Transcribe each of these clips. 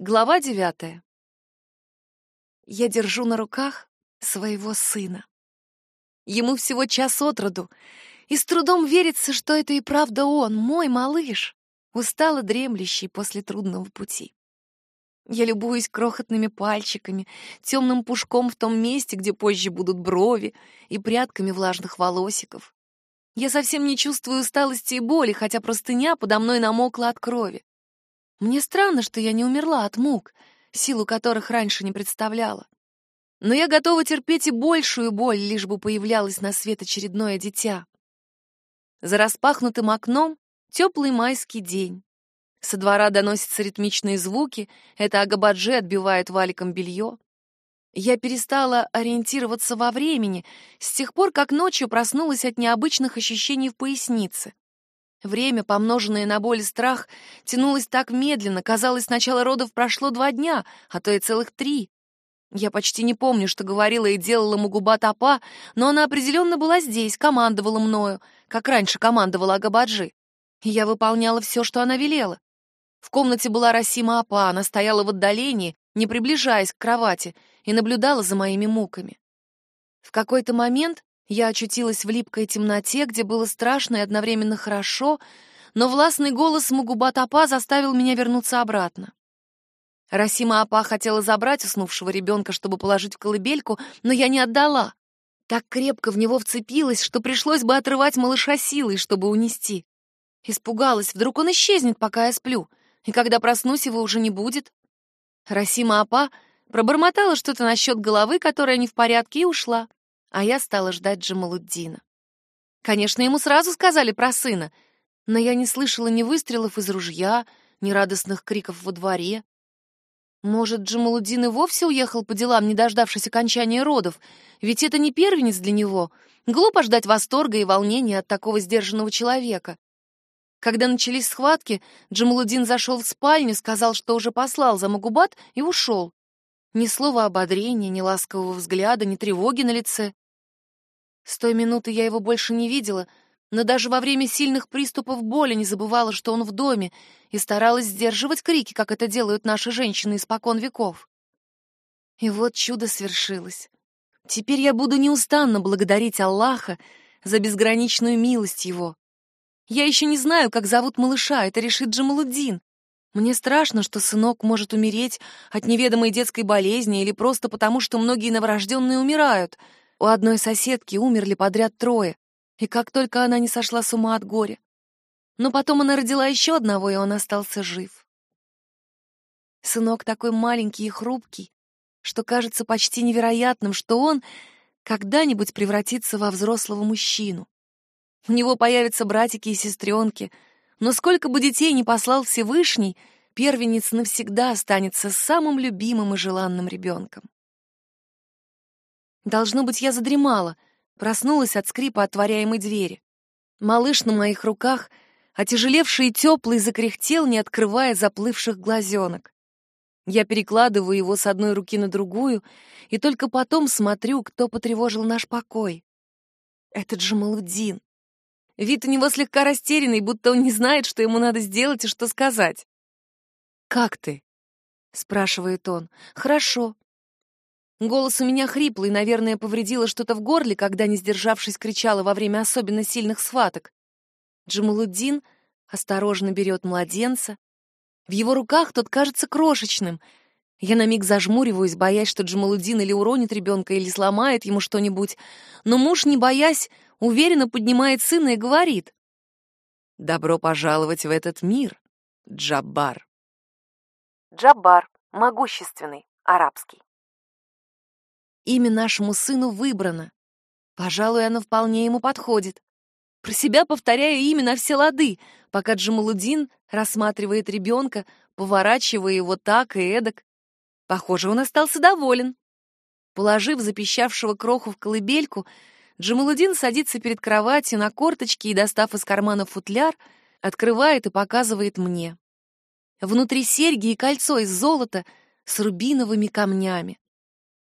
Глава девятая. Я держу на руках своего сына. Ему всего час от роду, и с трудом верится, что это и правда он, мой малыш, устало дремлющий после трудного пути. Я любуюсь крохотными пальчиками, темным пушком в том месте, где позже будут брови, и прядками влажных волосиков. Я совсем не чувствую усталости и боли, хотя простыня подо мной намокла от крови. Мне странно, что я не умерла от мук, силу которых раньше не представляла. Но я готова терпеть и большую боль, лишь бы появлялось на свет очередное дитя. За распахнутым окном теплый майский день. Со двора доносятся ритмичные звуки, это Агабаджи отбивает валиком белье. Я перестала ориентироваться во времени с тех пор, как ночью проснулась от необычных ощущений в пояснице. Время, помноженное на боль и страх, тянулось так медленно, казалось, с начала родов прошло два дня, а то и целых три. Я почти не помню, что говорила и делала Мугуба Тапа, но она определенно была здесь, командовала мною, как раньше командовала Агабаджи. И я выполняла все, что она велела. В комнате была Расима Апа, она стояла в отдалении, не приближаясь к кровати, и наблюдала за моими муками. В какой-то момент я очутилась в липкой темноте, где было страшно и одновременно хорошо, но властный голос Мугубатапа заставил меня вернуться обратно. Расима Апа хотела забрать уснувшего ребенка, чтобы положить в колыбельку, но я не отдала. Так крепко в него вцепилась, что пришлось бы отрывать малыша силой, чтобы унести. Испугалась, вдруг он исчезнет, пока я сплю, и когда проснусь, его уже не будет. Расима Апа пробормотала что-то насчет головы, которая не в порядке, и ушла а я стала ждать Джамалуддина. Конечно, ему сразу сказали про сына, но я не слышала ни выстрелов из ружья, ни радостных криков во дворе. Может, Джамалуддин и вовсе уехал по делам, не дождавшись окончания родов, ведь это не первенец для него. Глупо ждать восторга и волнения от такого сдержанного человека. Когда начались схватки, Джамалуддин зашел в спальню, сказал, что уже послал за Магубат и ушел. Ни слова ободрения, ни ласкового взгляда, ни тревоги на лице. С той минуты я его больше не видела, но даже во время сильных приступов боли не забывала, что он в доме, и старалась сдерживать крики, как это делают наши женщины испокон веков. И вот чудо свершилось. Теперь я буду неустанно благодарить Аллаха за безграничную милость его. Я еще не знаю, как зовут малыша, это решит Джамалуддин. Мне страшно, что сынок может умереть от неведомой детской болезни или просто потому, что многие новорожденные умирают. У одной соседки умерли подряд трое, и как только она не сошла с ума от горя. Но потом она родила еще одного, и он остался жив. Сынок такой маленький и хрупкий, что кажется почти невероятным, что он когда-нибудь превратится во взрослого мужчину. У него появятся братики и сестренки — но сколько бы детей ни послал Всевышний, первенец навсегда останется самым любимым и желанным ребенком. Должно быть, я задремала, проснулась от скрипа отворяемой двери. Малыш на моих руках, отяжелевший и теплый, закряхтел, не открывая заплывших глазенок. Я перекладываю его с одной руки на другую и только потом смотрю, кто потревожил наш покой. Это Джамалуддин. Вид у него слегка растерянный, будто он не знает, что ему надо сделать и что сказать. «Как ты?» — спрашивает он. «Хорошо». Голос у меня хриплый, наверное, повредило что-то в горле, когда, не сдержавшись, кричала во время особенно сильных схваток. Джамалуддин осторожно берет младенца. В его руках тот кажется крошечным. Я на миг зажмуриваюсь, боясь, что Джамалуддин или уронит ребенка, или сломает ему что-нибудь. Но муж, не боясь, уверенно поднимает сына и говорит. «Добро пожаловать в этот мир, Джаббар». Джаббар, могущественный, арабский. Имя нашему сыну выбрано. Пожалуй, оно вполне ему подходит. Про себя повторяю имя на все лады, пока Джамалудин рассматривает ребенка, поворачивая его так и эдак. Похоже, он остался доволен. Положив запищавшего кроху в колыбельку, Джамалудин садится перед кроватью на корточки и, достав из кармана футляр, открывает и показывает мне. Внутри серьги и кольцо из золота с рубиновыми камнями.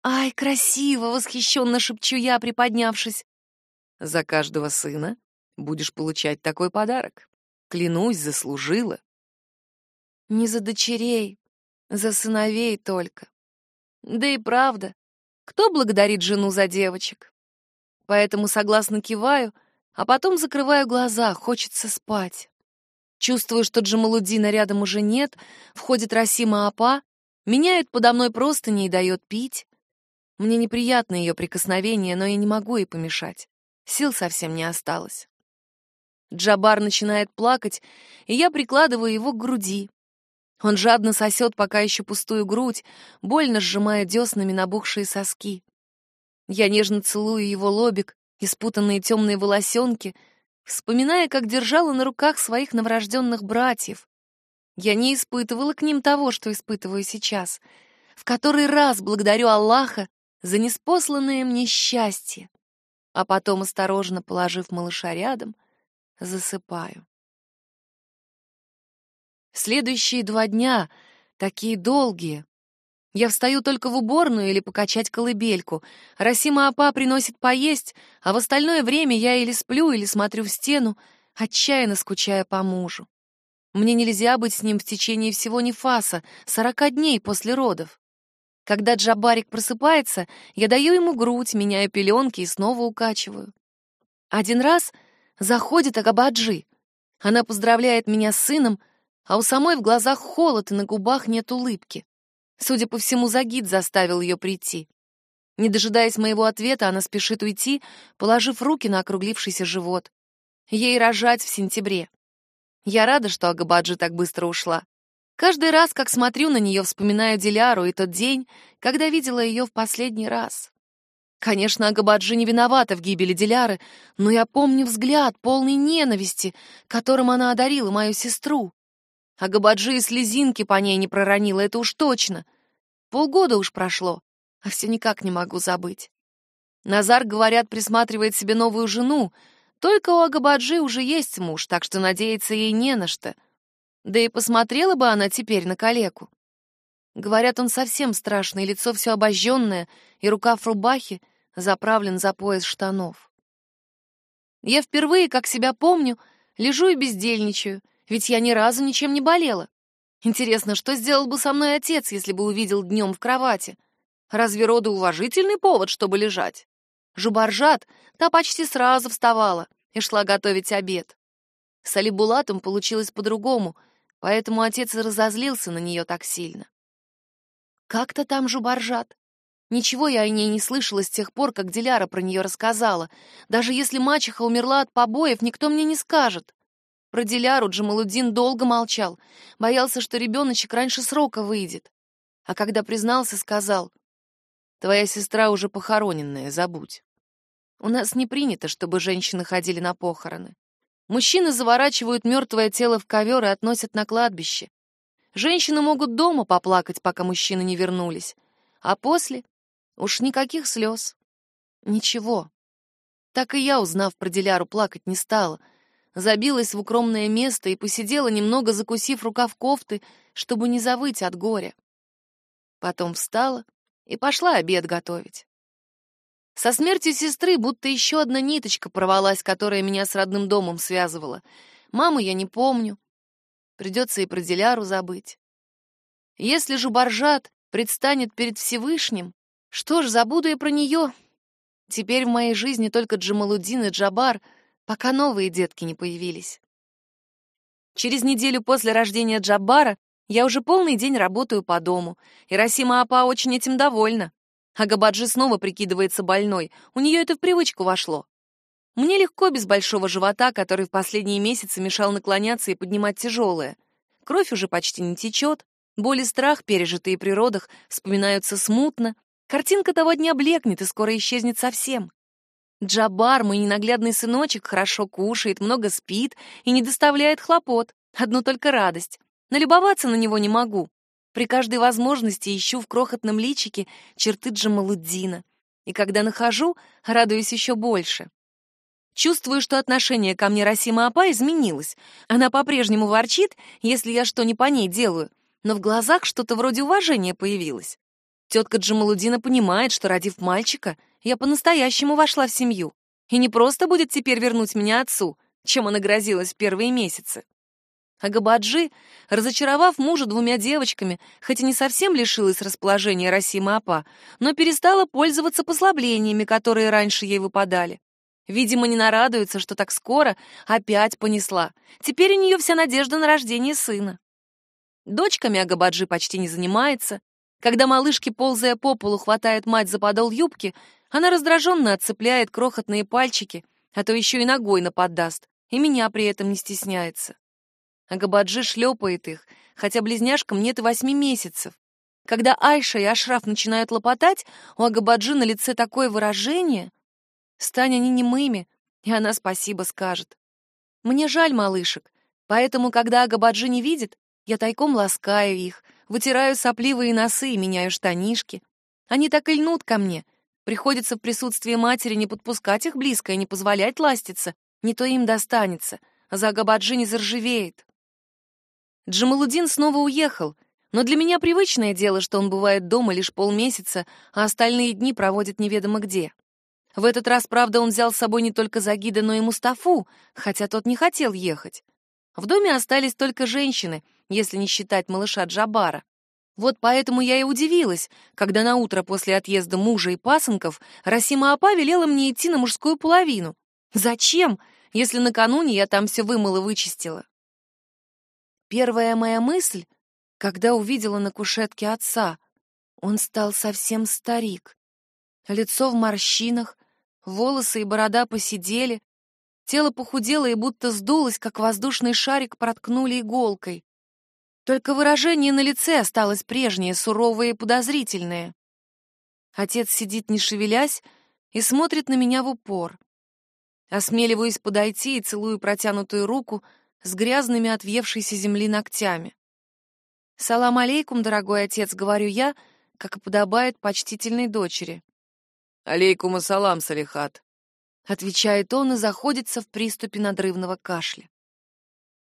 «Ай, красиво!» — восхищенно шепчу я, приподнявшись. «За каждого сына будешь получать такой подарок. Клянусь, заслужила». «Не за дочерей, За сыновей только. Да и правда, кто благодарит жену за девочек? Поэтому согласно киваю, а потом закрываю глаза, хочется спать. Чувствую, что Джамалудина рядом уже нет, входит Расима Апа, меняет подо мной простыни и дает пить. Мне неприятно ее прикосновение, но я не могу ей помешать. Сил совсем не осталось. Джабар начинает плакать, и я прикладываю его к груди. Он жадно сосет пока еще пустую грудь, больно сжимая деснами набухшие соски. Я нежно целую его лобик и спутанные темные волосенки, вспоминая, как держала на руках своих новорожденных братьев. Я не испытывала к ним того, что испытываю сейчас. В который раз благодарю Аллаха за неспосланное мне счастье, а потом, осторожно положив малыша рядом, засыпаю. Следующие два дня, такие долгие. Я встаю только в уборную или покачать колыбельку. Расима Апа приносит поесть, а в остальное время я или сплю, или смотрю в стену, отчаянно скучая по мужу. Мне нельзя быть с ним в течение всего нефаса, сорока дней после родов. Когда Джабарик просыпается, я даю ему грудь, меняю пеленки и снова укачиваю. Один раз заходит Агабаджи. Она поздравляет меня с сыном, а у самой в глазах холод и на губах нет улыбки. Судя по всему, Загид заставил ее прийти. Не дожидаясь моего ответа, она спешит уйти, положив руки на округлившийся живот. Ей рожать в сентябре. Я рада, что Агабаджи так быстро ушла. Каждый раз, как смотрю на нее, вспоминаю Диляру и тот день, когда видела ее в последний раз. Конечно, Агабаджи не виновата в гибели Диляры, но я помню взгляд, полный ненависти, которым она одарила мою сестру. Агабаджи и слезинки по ней не проронила, это уж точно. Полгода уж прошло, а все никак не могу забыть. Назар, говорят, присматривает себе новую жену, только у Агабаджи уже есть муж, так что надеяться ей не на что — да и посмотрела бы она теперь на калеку. Говорят, он совсем страшный, лицо все обожженное, и рукав рубахи заправлен за пояс штанов. Я впервые, как себя помню, лежу и бездельничаю, ведь я ни разу ничем не болела. Интересно, что сделал бы со мной отец, если бы увидел днем в кровати? Разве роды уважительный повод, чтобы лежать? Жубаржат, та почти сразу вставала и шла готовить обед. С Алибулатом получилось по-другому — поэтому отец и разозлился на нее так сильно. Как-то там жубаржат. Ничего я о ней не слышала с тех пор, как Диляра про нее рассказала. Даже если мачеха умерла от побоев, никто мне не скажет. Про Диляру Джамалудин долго молчал, боялся, что ребеночек раньше срока выйдет. А когда признался, сказал, «Твоя сестра уже похороненная, забудь. У нас не принято, чтобы женщины ходили на похороны. Мужчины заворачивают мертвое тело в ковер и относят на кладбище. Женщины могут дома поплакать, пока мужчины не вернулись. А после уж никаких слез. Ничего. Так и я, узнав про Диляру, плакать не стала. Забилась в укромное место и посидела, немного закусив рукав кофты, чтобы не завыть от горя. Потом встала и пошла обед готовить. Со смертью сестры будто еще одна ниточка порвалась, которая меня с родным домом связывала. Маму я не помню. Придется и про Диляру забыть. Если же Баржат предстанет перед Всевышним, что ж, забуду я про нее. Теперь в моей жизни только Джамалудин и Джабар, пока новые детки не появились. Через неделю после рождения Джаббара я уже полный день работаю по дому, и Расима Апа очень этим довольна. А Габаджи снова прикидывается больной. У нее это в привычку вошло. Мне легко без большого живота, который в последние месяцы мешал наклоняться и поднимать тяжелое. Кровь уже почти не течет. Боль и страх, пережитые при родах, вспоминаются смутно. Картинка того дня блекнет и скоро исчезнет совсем. Джабар, мой ненаглядный сыночек, хорошо кушает, много спит и не доставляет хлопот. Одну только радость. Налюбоваться на него не могу. При каждой возможности ищу в крохотном личике черты Джамалуддина. И когда нахожу, радуюсь еще больше. Чувствую, что отношение ко мне Расима Апа изменилось. Она по-прежнему ворчит, если я что не по ней делаю, но в глазах что-то вроде уважения появилось. Тетка Джамалудина понимает, что, родив мальчика, я по-настоящему вошла в семью. И не просто будет теперь вернуть меня отцу, чем она грозилась в первые месяцы. А Габаджи, разочаровав мужа двумя девочками, хоть и не совсем лишилась расположения Расима Апа, но перестала пользоваться послаблениями, которые раньше ей выпадали. Видимо, не нарадуется, что так скоро опять понесла. Теперь у нее вся надежда на рождение сына. Дочками Агабаджи почти не занимается. Когда малышки, ползая по полу, хватает мать за подол юбки, она раздраженно отцепляет крохотные пальчики, а то еще и ногой наподдаст, и меня при этом не стесняется. Агабаджи шлепает их, хотя близняшкам нет и восьми месяцев. Когда Айша и Ашраф начинают лопотать, у Агабаджи на лице такое выражение. Стань они немыми, и она спасибо скажет. Мне жаль малышек, поэтому, когда Агабаджи не видит, я тайком ласкаю их, вытираю сопливые носы и меняю штанишки. Они так и льнут ко мне. Приходится в присутствии матери не подпускать их близко и не позволять ластиться, не то им достанется, а за Агабаджи не заржавеет. Джамалудин снова уехал, но для меня привычное дело, что он бывает дома лишь полмесяца, а остальные дни проводит неведомо где. В этот раз, правда, он взял с собой не только Загида, но и Мустафу, хотя тот не хотел ехать. В доме остались только женщины, если не считать малыша Джабара. Вот поэтому я и удивилась, когда на утро после отъезда мужа и пасынков Расима Апа велела мне идти на мужскую половину. Зачем, если накануне я там все вымыла вычистила? Первая моя мысль, когда увидела на кушетке отца, он стал совсем старик. Лицо в морщинах, волосы и борода посидели, тело похудело и будто сдулось, как воздушный шарик проткнули иголкой. Только выражение на лице осталось прежнее, суровое и подозрительное. Отец сидит не шевелясь и смотрит на меня в упор. Осмеливаюсь подойти и целую протянутую руку — с грязными от въевшейся земли ногтями. «Салам алейкум, дорогой отец», — говорю я, как и подобает почтительной дочери. «Алейкум ассалам, Салихат», — отвечает он и заходится в приступе надрывного кашля.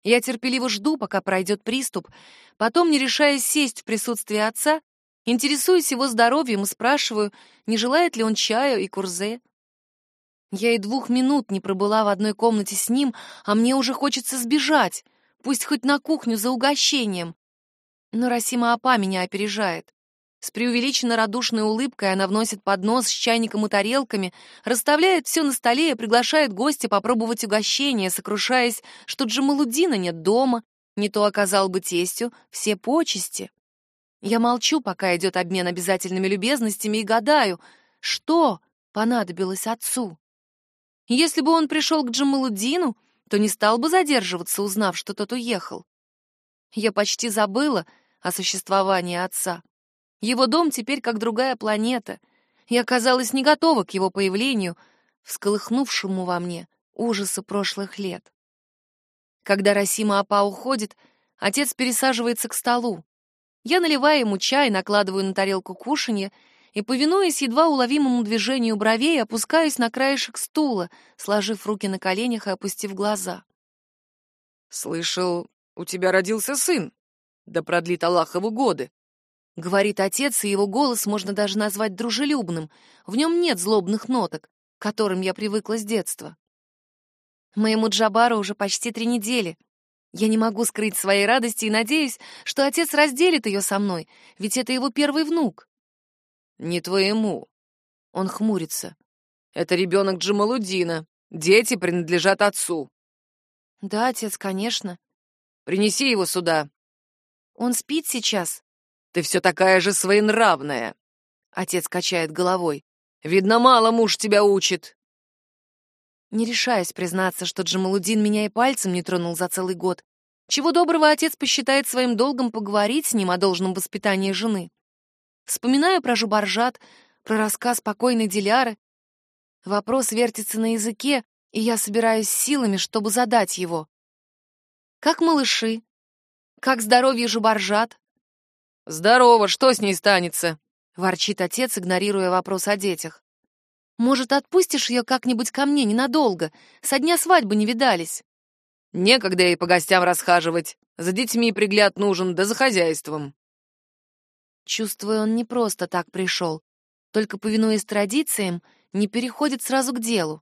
Я терпеливо жду, пока пройдет приступ, потом, не решаясь сесть в присутствии отца, интересуюсь его здоровьем и спрашиваю, не желает ли он чаю и курзе. Я и двух минут не пробыла в одной комнате с ним, а мне уже хочется сбежать, пусть хоть на кухню за угощением. Но Расима Апа меня опережает. С преувеличенно радушной улыбкой она вносит поднос с чайником и тарелками, расставляет все на столе и приглашает гостя попробовать угощение, сокрушаясь, что Джамалудина нет дома, не то оказал бы тестю все почести. Я молчу, пока идет обмен обязательными любезностями, и гадаю, что понадобилось отцу. Если бы он пришел к Джамалуддину, то не стал бы задерживаться, узнав, что тот уехал. Я почти забыла о существовании отца. Его дом теперь как другая планета. Я оказалась не готова к его появлению, всколыхнувшему во мне ужасы прошлых лет. Когда Расима Апа уходит, отец пересаживается к столу. Я наливаю ему чай, накладываю на тарелку кушанье и, повинуясь едва уловимому движению бровей, опускаюсь на краешек стула, сложив руки на коленях и опустив глаза. «Слышал, у тебя родился сын. Да продлит Аллах его годы», — говорит отец, и его голос можно даже назвать дружелюбным. В нем нет злобных ноток, к которым я привыкла с детства. Моему Джабару уже почти три недели. Я не могу скрыть своей радости и надеюсь, что отец разделит ее со мной, ведь это его первый внук. «Не твоему». Он хмурится. «Это ребенок Джамалудина. Дети принадлежат отцу». «Да, отец, конечно». «Принеси его сюда». «Он спит сейчас». «Ты все такая же своенравная». Отец качает головой. «Видно, мало муж тебя учит». Не решаюсь признаться, что Джамалудин меня и пальцем не тронул за целый год. Чего доброго отец посчитает своим долгом поговорить с ним о должном воспитании жены. Вспоминаю про Жубаржат, про рассказ покойной Диляры. Вопрос вертится на языке, и я собираюсь силами, чтобы задать его. Как малыши? Как здоровье Жубаржат? Здорово, что с ней станется? Ворчит отец, игнорируя вопрос о детях. Может, отпустишь ее как-нибудь ко мне ненадолго? Со дня свадьбы не видались. Некогда ей по гостям расхаживать. За детьми пригляд нужен, да за хозяйством. Чувствую, он не просто так пришел, только, повинуясь традициям, не переходит сразу к делу.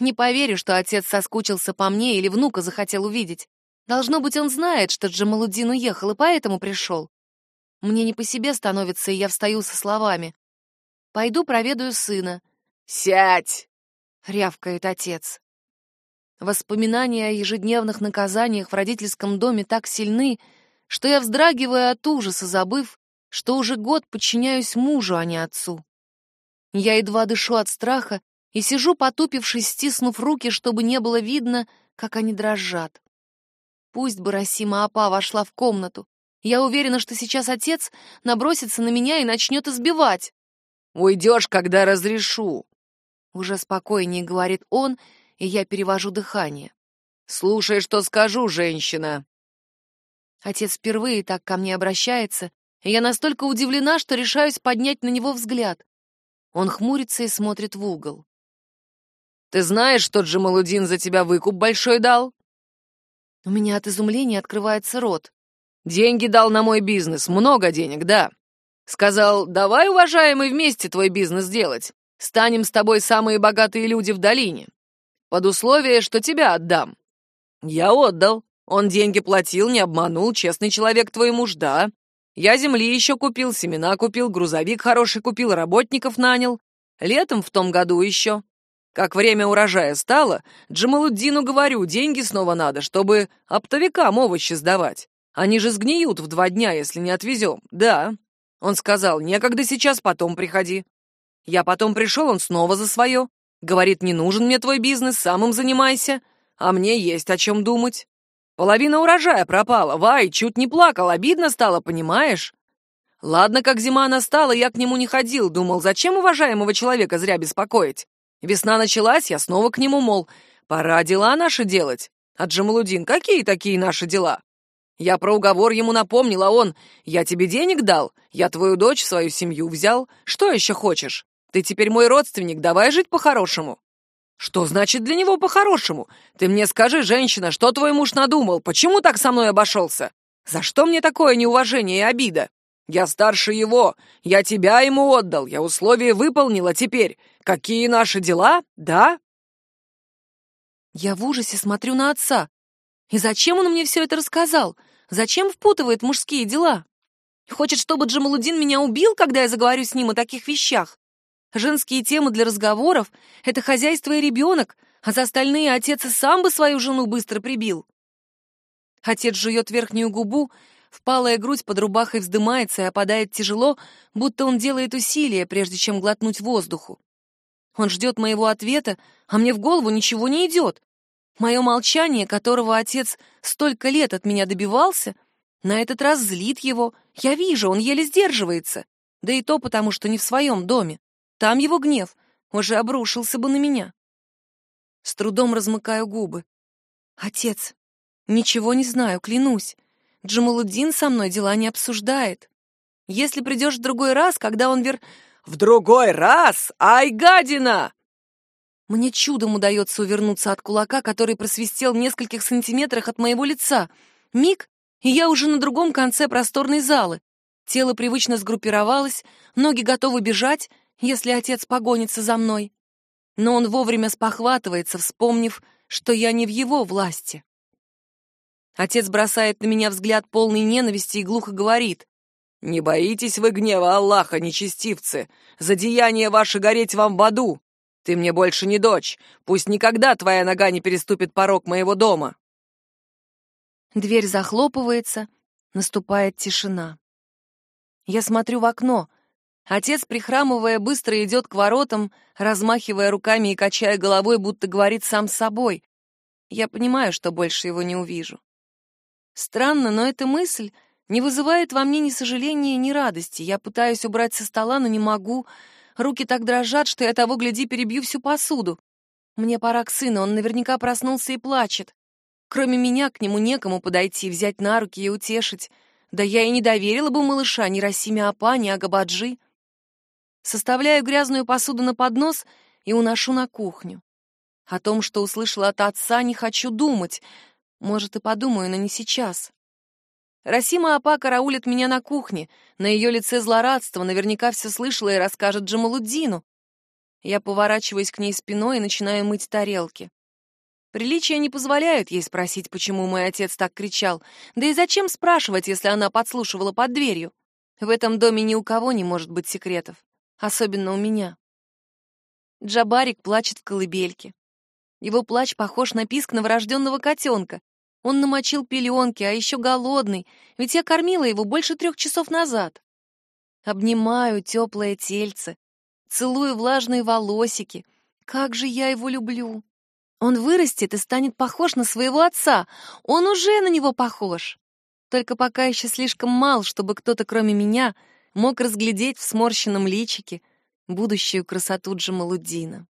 Не поверю, что отец соскучился по мне или внука захотел увидеть. Должно быть, он знает, что Джамалуддин уехал, и поэтому пришел. Мне не по себе становится, и я встаю со словами. «Пойду проведаю сына». «Сядь!» — рявкает отец. Воспоминания о ежедневных наказаниях в родительском доме так сильны, что я вздрагиваю от ужаса, забыв, что уже год подчиняюсь мужу, а не отцу. Я едва дышу от страха и сижу, потупившись, стиснув руки, чтобы не было видно, как они дрожат. Пусть бы Расима Апа вошла в комнату. Я уверена, что сейчас отец набросится на меня и начнет избивать. «Уйдешь, когда разрешу», — уже спокойнее говорит он, и я перевожу дыхание. «Слушай, что скажу, женщина». Отец впервые так ко мне обращается, и я настолько удивлена, что решаюсь поднять на него взгляд. Он хмурится и смотрит в угол. «Ты знаешь, что Джамалудин за тебя выкуп большой дал?» У меня от изумления открывается рот. «Деньги дал на мой бизнес, много денег, да. Сказал, давай, уважаемый, вместе твой бизнес делать. Станем с тобой самые богатые люди в долине. Под условие, что тебя отдам. Я отдал. Он деньги платил, не обманул, честный человек твой муж, да. Я земли еще купил, семена купил, грузовик хороший купил, работников нанял. Летом в том году еще. Как время урожая стало, Джамалуддину говорю, деньги снова надо, чтобы оптовикам овощи сдавать. Они же сгниют в два дня, если не отвезем. Да. Он сказал, некогда сейчас, потом приходи. Я потом пришел, он снова за свое. Говорит, не нужен мне твой бизнес, сам им занимайся. А мне есть о чем думать. Половина урожая пропала. Вай, чуть не плакал, обидно стало, понимаешь? Ладно, как зима настала, я к нему не ходил, думал, зачем уважаемого человека зря беспокоить. Весна началась, я снова к нему, мол, пора дела наши делать. А Джамалудин, какие такие наши дела? Я про уговор ему напомнил, а он, я тебе денег дал, я твою дочь свою семью взял, что еще хочешь? Ты теперь мой родственник, давай жить по-хорошему. Что значит для него по-хорошему? Ты мне скажи, женщина, что твой муж надумал? Почему так со мной обошелся? За что мне такое неуважение и обида? Я старше его, я тебя ему отдал, я условия выполнила, теперь какие наши дела, да? Я в ужасе смотрю на отца. И зачем он мне все это рассказал? Зачем впутывает мужские дела? Хочет, чтобы Джамалудин меня убил, когда я заговорю с ним о таких вещах? Женские темы для разговоров — это хозяйство и ребенок, а за остальные отец и сам бы свою жену быстро прибил. Отец жует верхнюю губу, впалая грудь под рубахой вздымается и опадает тяжело, будто он делает усилия, прежде чем глотнуть воздуху. Он ждет моего ответа, а мне в голову ничего не идет. Мое молчание, которого отец столько лет от меня добивался, на этот раз злит его. Я вижу, он еле сдерживается. Да и то потому, что не в своем доме. Там его гнев уже обрушился бы на меня. С трудом размыкаю губы. Отец, ничего не знаю, клянусь. Джамалуддин со мной дела не обсуждает. Если придешь в другой раз, когда он вер... В другой раз? Ай, гадина! Мне чудом удается увернуться от кулака, который просвистел в нескольких сантиметрах от моего лица. Миг, и я уже на другом конце просторной залы. Тело привычно сгруппировалось, ноги готовы бежать, если отец погонится за мной. Но он вовремя спохватывается, вспомнив, что я не в его власти. Отец бросает на меня взгляд полный ненависти и глухо говорит. «Не боитесь вы гнева Аллаха, нечестивцы! За деяние ваше гореть вам в аду! Ты мне больше не дочь. Пусть никогда твоя нога не переступит порог моего дома. Дверь захлопывается, наступает тишина. Я смотрю в окно. Отец, прихрамывая, быстро идет к воротам, размахивая руками и качая головой, будто говорит сам с собой. Я понимаю, что больше его не увижу. Странно, но эта мысль не вызывает во мне ни сожаления, ни радости. Я пытаюсь убрать со стола, но не могу. Руки так дрожат, что я того, гляди, перебью всю посуду. Мне пора к сыну, он наверняка проснулся и плачет. Кроме меня к нему некому подойти, взять на руки и утешить. Да я и не доверила бы малыша ни Расиме Апа, ни Агабаджи. Составляю грязную посуду на поднос и уношу на кухню. О том, что услышала от отца, не хочу думать. Может, и подумаю, но не сейчас. Расима Апа караулит меня на кухне. На ее лице злорадство, наверняка все слышала и расскажет Джамалуддину. Я поворачиваюсь к ней спиной и начинаю мыть тарелки. Приличия не позволяют ей спросить, почему мой отец так кричал. Да и зачем спрашивать, если она подслушивала под дверью? В этом доме ни у кого не может быть секретов. Особенно у меня. Джабарик плачет в колыбельке. Его плач похож на писк новорожденного котенка. Он намочил пеленки, а еще голодный, ведь я кормила его больше трех часов назад. Обнимаю теплое тельце, целую влажные волосики. Как же я его люблю! Он вырастет и станет похож на своего отца. Он уже на него похож. Только пока еще слишком мал, чтобы кто-то, кроме меня, мог разглядеть в сморщенном личике будущую красоту Джамалуддина.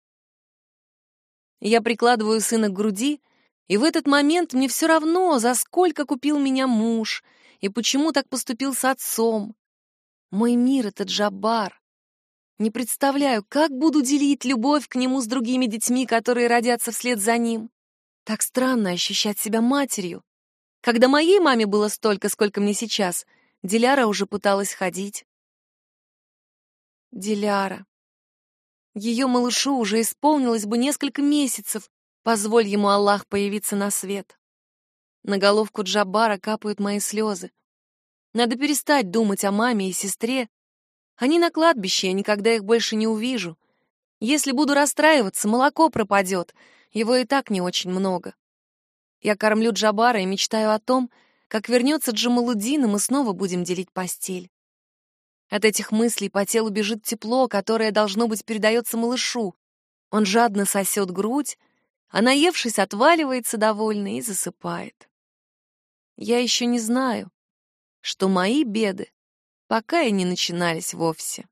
Я прикладываю сына к груди, и в этот момент мне все равно, за сколько купил меня муж и почему так поступил с отцом. Мой мир — это Джабар. Не представляю, как буду делить любовь к нему с другими детьми, которые родятся вслед за ним. Так странно ощущать себя матерью. Когда моей маме было столько, сколько мне сейчас, Диляра уже пыталась ходить. Диляра. Ее малышу уже исполнилось бы несколько месяцев, позволь ему Аллах появиться на свет. На головку Джаббара капают мои слезы. Надо перестать думать о маме и сестре. Они на кладбище, я никогда их больше не увижу. Если буду расстраиваться, молоко пропадет, его и так не очень много. Я кормлю Джабара и мечтаю о том, как вернется Джамалудин, и мы снова будем делить постель. От этих мыслей по телу бежит тепло, которое, должно быть, передается малышу. Он жадно сосет грудь, а наевшись, отваливается довольный и засыпает. Я еще не знаю, что мои беды пока и не начинались вовсе.